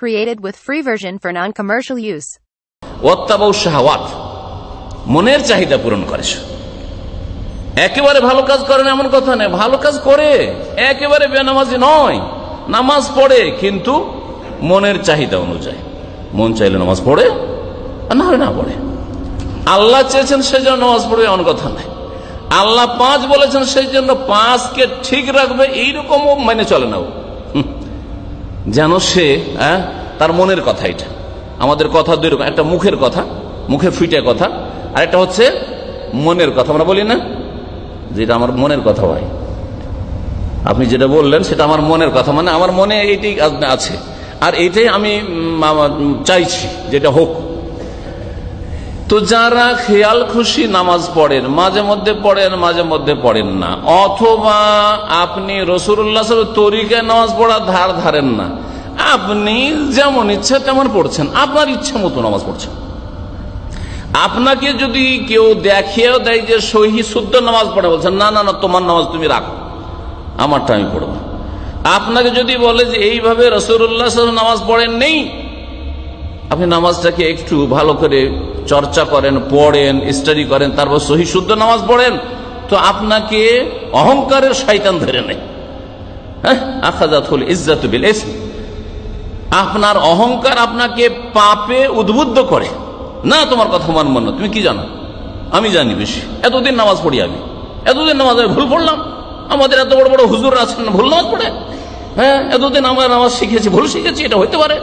Created with free version for non-commercial use. ওয়াত্তাবাউ শাহওয়াত, মনের চাহিদা পূরণ করে। একেবারে ভালো কাজ করে না এমন কথা নেই ভালো কাজ করে, একেবারে বেনামাজি নয় নামাজ পড়ে, কিন্তু মনের চাহিদা অনুযায়ী মন চাইলে নামাজ পড়ে, আর না না পড়ে আল্লাহ চেয়েছেন সেই জন্য নামাজ পড়বে এমন কথা নাই আল্লাহ পাঁচ বলেছেন, সেই জন্য পাঁচকে ঠিক রাখবে, এইরকমও মেনে চলে না। যেন সে হ্যাঁ, তার মনের কথা এটা। আমাদের কথা দুই রকম একটা মুখের কথা মুখে ফিটে কথা আর একটা হচ্ছে মনের কথা। আমরা বলি না যেটা আমার মনের কথা হয়। আপনি যেটা বললেন সেটা আমার মনের কথা। মানে আমার মনে এইটাই আছে। আর এইটাই আমি চাইছি যেটা হোক। তো যারা খেয়াল খুশি নামাজ পড়েন, মাঝে মধ্যে পড়েন, মাঝে মধ্যে পড়েন না। অথবা আপনি রসুল্লাহ তরিকে নামাজ পড়া ধার ধারেন না। আপনি যেমন ইচ্ছা তেমন পড়ছেন, আপনার ইচ্ছে মতো নামাজ পড়ছেন। আপনাকে যদি কেউ দেখিয়েও দেয় যে সহি শুদ্ধ নামাজ পড়ে, বলছেন, না না না, তোমার নামাজ তুমি রাখো, আমারটা আমি পড়ব। আপনাকে যদি বলে যে, এইভাবে রসুল্লাহ নামাজ পড়েন নেই আপনি নামাজটাকে একটু ভালো করে চর্চা করেন, পড়েন স্টাডি করেন, তারপর সহি শুদ্ধ নামাজ পড়েন, তো আপনাকে অহংকারের শয়তান ধরে নেয়। হ্যাঁ? ইজ্জাত বিল। আপনার অহংকার আপনাকে পাপে উদ্বুদ্ধ করে। না, তোমার কথা মানব না। তুমি কি জানো? আমি জানি বেশি। এতদিন নামাজ পড়ি আমি। এতদিন নামাজ আমি ভুল পড়লাম। আমাদের এত বড় বড় হুজুর আছেন, ভুল নামাজ পড়ে। হ্যাঁ? এতদিন আমরা নামাজ শিখেছি, ভুল শিখেছি, এটা হইতে পারে।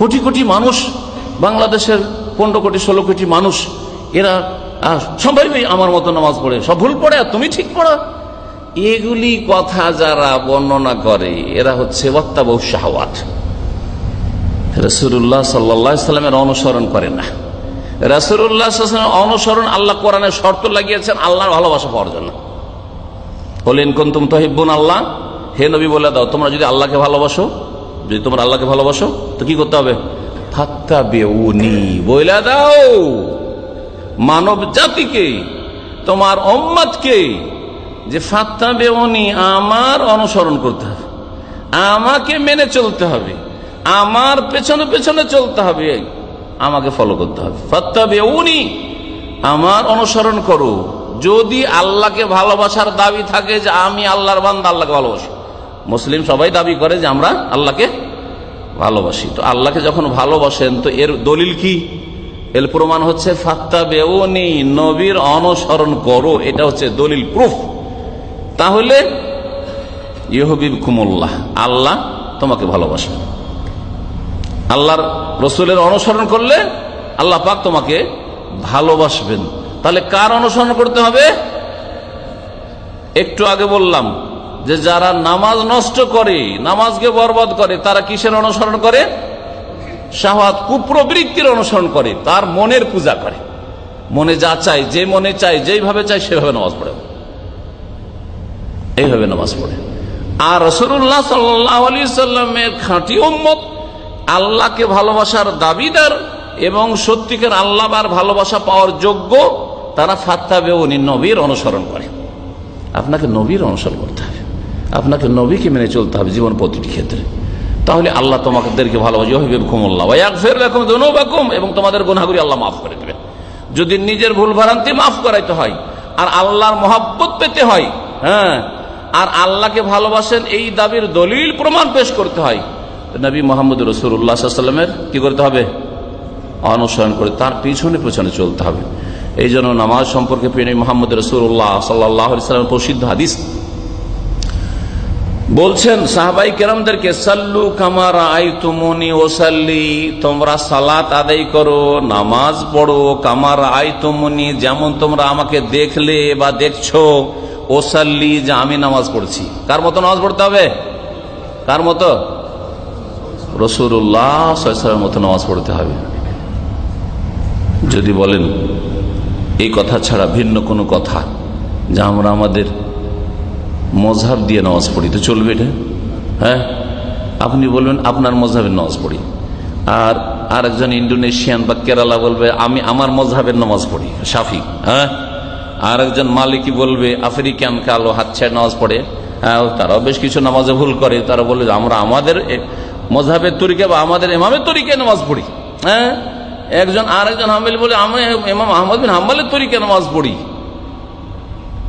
কোটি কোটি মানুষ, বাংলাদেশের পনেরো কোটি, ষোলো কোটি মানুষ, এরা সবাই আমার মতো নামাজ পড়ে। সব ভুল পড়ে তুমি ঠিক পড়ো। এগুলি কথা যারা বর্ণনা করে, এরা হচ্ছে অনুসরণ করে না। রসুল্লাহ অনুসরণ, আল্লাহ কোরআনের শর্ত লাগিয়েছেন আল্লাহর ভালোবাসা পাওয়ার জন্য। বলেন কোন তুম তহিবুন আল্লাহ হে নবী বলে দাও, তোমরা যদি আল্লাহকে ভালোবাসো যদি তোমরা আল্লাহকে ভালোবাসো, তো কি করতে হবে? ফাত্তা বেউনি বলে দাও। মানব জাতিকে, তোমার অম্মাদকে যে ফাত্তা বেউনি আমার অনুসরণ করতে হবে। আমাকে মেনে চলতে হবে। আমার পেছনে পেছনে চলতে হবে। আমাকে ফলো করতে হবে। ফাত্তা বেউনি আমার অনুসরণ করো। যদি আল্লাহকে ভালোবাসার দাবি থাকে যে আমি আল্লাহর বান্দা, আল্লাহকে ভালোবাসি। মুসলিম সবাই দাবি করে যে আমরা আল্লাহকে ভালোবাসি। তো আল্লাহকে যখন ভালোবাসেন, তো এর দলিল কি? এর প্রমাণ হচ্ছে ফাত্তা বেউনি নবীর অনুসরণ করো, এটা হচ্ছে দলিল প্রুফ তাহলে ইহবিব কুমুল্লাহ আল্লাহ তোমাকে ভালোবাসেন আল্লাহর রসুলের অনুসরণ করলে আল্লাহ পাক তোমাকে ভালোবাসবেন। তাহলে কার অনুসরণ করতে হবে? একটু আগে বললাম যে যারা নামাজ নষ্ট করে, নামাজকে বরবাদ করে, তারা কিসের অনুসরণ করে? শাহাত কুপ্রবৃত্তির অনুসরণ করে, তার মনের পূজা করে। মনে যা চাই যে মনে চাই যেইভাবে চাই সেভাবে নামাজ পড়ে। এইভাবে নামাজ পড়ে। আর রসুল্লাহ সাল্লামের খাঁটি উম্মত, আল্লাহকে ভালোবাসার দাবিদার এবং সত্যিকার আল্লাহ আর ভালোবাসা পাওয়ার যোগ্য, তারা ফাত্তা বেউনি নবীর অনুসরণ করে। আপনাকে নবীর অনুসরণ হবে। আপনাকে নবীকে মেনে চলতে হবে জীবন প্রতিটি ক্ষেত্রে। তাহলে আল্লাহ তোমাদেরকে ভালোবাসি। এবং তোমাদের আল্লাহ মাফ যদি নিজের ভুল ভ্রান্তি মাফ করাইতে হয়, আর আল্লাহর মহাব্বত পেতে হয় হ্যাঁ আর আল্লাহকে ভালোবাসেন, এই দাবির দলিল প্রমাণ পেশ করতে হয় নবী মোহাম্মদ রসুল্লাহামের কি করতে হবে? অনুসরণ করে তার পিছনে পিছনে চলতে হবে। এই জন্য নামাজ সম্পর্কে পেয়ে মোহাম্মদ রসুল্লাহ সাল্লাহ প্রসিদ্ধ হাদিস বলছেন, সাহাবাই কেরামদেরকে, সাল্লু কামার আই তুমনি ওসাল্লি, তোমরা সালাত আদায় করো, নামাজ পড়ো কামার আই তুমনি যেমন তোমরা আমাকে দেখলে বা দেখছ, ওসাল্লি যে আমি নামাজ পড়ছি। কার মতো নামাজ পড়তে হবে? কার মতো? রসুল্লাহ মতো নামাজ পড়তে হবে। যদি বলেন, এই কথা ছাড়া ভিন্ন কোনো কথা, যা আমরা আমাদের মজহাব দিয়ে নামাজ পড়ি, তো চলবে এটা? হ্যাঁ? আপনি বলবেন, আপনার মজহাবের নামাজ পড়ি। আর আরেকজন ইন্ডোনেশিয়ান বা কেরালা বলবে, আমি আমার মজহাবের নামাজ পড়ি। সাফি হ্যাঁ? আর একজন মালিকি বলবে, আফ্রিকান কালো হাত ছেড়ে নামাজ পড়ে। হ্যাঁ তারাও বেশ কিছু নামাজে ভুল করে, তারা বলবে, আমরা আমাদের মজাহের তরিকা বা আমাদের ইমামের তরিকায় নামাজ পড়ি। হ্যাঁ? একজন আর একজন হাম্বালি বলে, আমি এমাম আহমদ বিন হাম্বালের তরিকায় নামাজ পড়ি।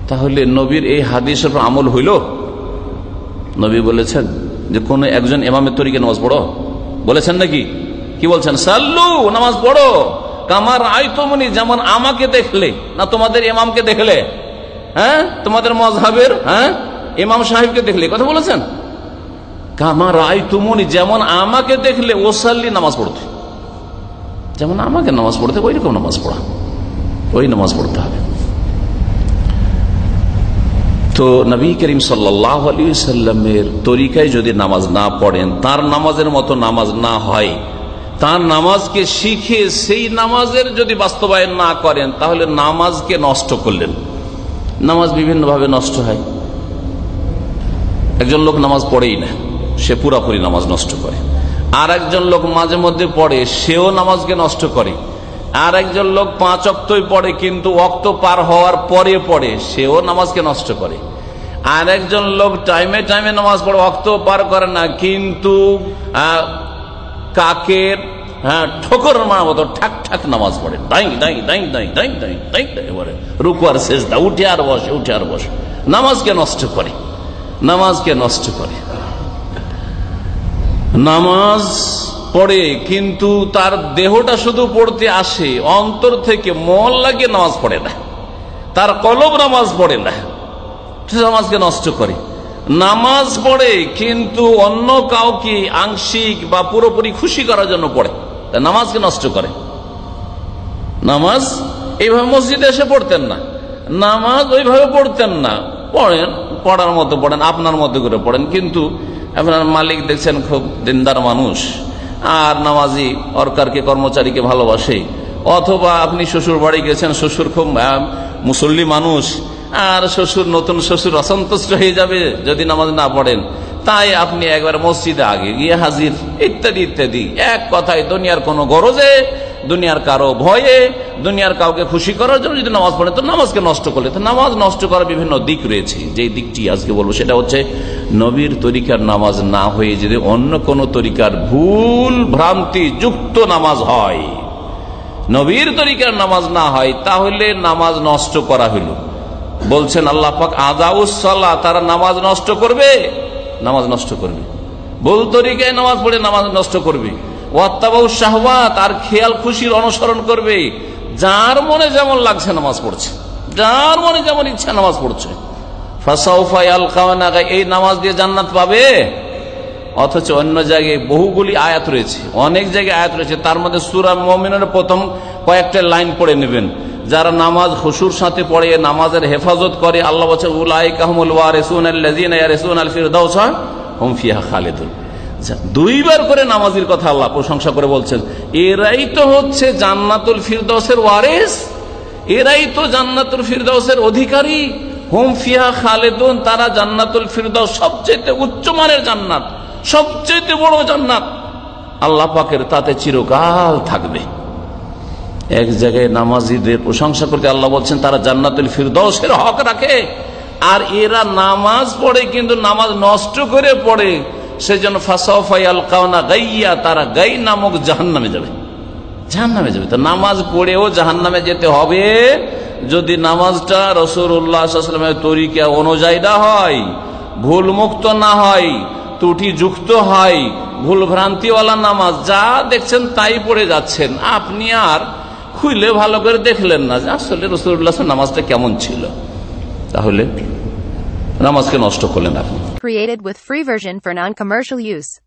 তাহলে নবীর এই হাদিসের আমল হইল? নবী বলেছেন যে, কোন একজন ইমামের তরিকে নামাজ পড়ো। বলেছেন নাকি? কি বলছেন? সাল্লু, নামাজ পড়ো। কামার আইতমনি যেমন আমাকে দেখলে, না তোমাদের এমামকে দেখলে। হ্যাঁ? তোমাদের মজহাবের হ্যাঁ? ইমাম সাহেবকে দেখলে কথা বলেছেন? কামার আইতুমনি যেমন আমাকে দেখলে, ওসাল্লি নামাজ পড়তে। যেমন আমাকে নামাজ পড়তে ওই রকম নামাজ পড়া। ওই নামাজ পড়তে হবে। তো নবী করিম সাল্লাহ আলী সাল্লামের তরিকায় যদি নামাজ না পড়েন, তার নামাজের মতো নামাজ না হয়, তার নামাজকে শিখে সেই নামাজের যদি বাস্তবায়ন না করেন, তাহলে নামাজকে নষ্ট করলেন। নামাজ বিভিন্নভাবে নষ্ট হয়। একজন লোক নামাজ পড়েই না, সে পুরাপুরি নামাজ নষ্ট করে। আর একজন লোক মাঝে মধ্যে পড়ে, সেও নামাজকে নষ্ট করে। আর একজন লোক পাঁচ অক্তই পড়ে, কিন্তু অক্ত পার হওয়ার পরে পড়ে, সেও নামাজকে নষ্ট করে। আর একজন লোক টাইমে টাইমে নামাজ পড়ে, অক্ত পার করে না, কিন্তু কাকের হ্যাঁ ঠোকর মার মতো ঠাক ঠাক নামাজ পড়ে। দাই দাই দাই দাই দাই দাই দাই এবারে রুকু আর শেষ দা উঠে আর বসে, উঠে আর বসে। নামাজকে নষ্ট করে। নামাজকে নষ্ট করে। নামাজ পড়ে, কিন্তু তার দেহটা শুধু পড়তে আসে, অন্তর থেকে মন লাগিয়ে নামাজ পড়ে না। তার কলম নামাজ পড়ে না। নামাজকে নষ্ট করে। নামাজ পড়ে, কিন্তু অন্য কাউকে আংশিক বা পুরোপুরি খুশি করার জন্য পড়ে। নামাজকে নষ্ট করে। নামাজ এইভাবে মসজিদে এসে পড়তেন না। নামাজ ওইভাবে পড়তেন না। পড়েন, পড়ার মতো পড়েন, আপনার মতো করে পড়েন, কিন্তু আপনার মালিক দেখছেন খুব দিনদার মানুষ। আর নামাজি অরকারকে, কর্মচারীকে ভালোবাসে। অথবা আপনি শ্বশুর বাড়ি গেছেন, শ্বশুর খুব মুসল্লি মানুষ, আর শ্বশুর, নতুন শ্বশুর অসন্তুষ্ট হয়ে যাবে যদি নামাজ না পড়েন। তাই আপনি একবার মসজিদে আগে গিয়ে হাজির, ইত্যাদি ইত্যাদি। এক কথায়, দুনিয়ার কোনো গরজে, দুনিয়ার কারও ভয়ে, দুনিয়ার কাউকে খুশি করার জন্য যদি নামাজ পড়ে তো নামাজকে নষ্ট করলে, তো নামাজ নষ্ট করার বিভিন্ন দিক রয়েছে। যে দিকটি আজকে বলব, সেটা হচ্ছে নবীর তরিকার নামাজ না হয়ে যদি অন্য কোন তরিকার ভুল ভ্রান্তি যুক্ত নামাজ হয়, নবীর তরিকার নামাজ না হয়, তাহলে নামাজ নষ্ট করা হইল। বলছেন আল্লাহ পাক আদাউসাল্লাহ তারা নামাজ নষ্ট করবে? নামাজ নষ্ট করবে। ভুল তরিকায় নামাজ পড়ে নামাজ নষ্ট করবে। শাহবাত আর খেয়াল খুশির অনুসরণ করবে। যার মনে যেমন লাগছে নামাজ পড়ছে, যার মনে যেমন ইচ্ছা নামাজ পড়ছে। এই নামাজ দিয়ে জান্নাত পাবে? অথচ অন্য জায়গায় বহুগুলি আয়াত রয়েছে, অনেক জায়গায় আয়াত রয়েছে, তার মধ্যে সুরা মমিনের প্রথম কয়েকটা লাইন পড়ে নেবেন। যারা নামাজ হসুর সাথে পড়ে, নামাজের হেফাজত করে, আল্লাহ বলছে উলাই কাহমুল ফিহা খালেদুল দুইবার করে নামাজির কথা আল্লাহ প্রশংসা করে বলছেন, এরাই তো হচ্ছে জান্নাতুল ফিরদৌসের ওয়ারেস, এরাই তো জান্নাতুল ফিরদৌসের অধিকারী। হোম খালেদুন, তারা জান্নাতুল ফিরদৌস সবচেয়ে উচ্চমানের জান্নাত সবচেয়ে বড় জান্নাত। আল্লাহ পাকের তাতে চিরকাল থাকবে। এক জায়গায় নামাজিদের প্রশংসা করতে আল্লাহ বলছেন, তারা জান্নাতুল ফিরদৌসের হক রাখে। আর এরা নামাজ পড়ে, কিন্তু নামাজ নষ্ট করে পড়ে। সেজন্য ফাসাফাইয়াল কাওনা গাইয়া, তারা গাই নামক জাহান নামে যাবে। জাহান নামে যাবে। তো নামাজ পড়েও জাহান নামে যেতে হবে। যদি নামাজটা রসুল্লাহামের তরিকা অনুযায়ী না হয় ভুল মুক্ত না হয় ত্রুটি যুক্ত হয় ভুল ভ্রান্তিওয়ালা নামাজ যা দেখছেন তাই পড়ে যাচ্ছেন, আপনি আর খুইলে ভালো করে দেখলেন না যে আসলে রসুল্লাহ নামাজটা কেমন ছিল তাহলে নামাজকে নষ্ট করলেন আপনি Created with free version for non-commercial use.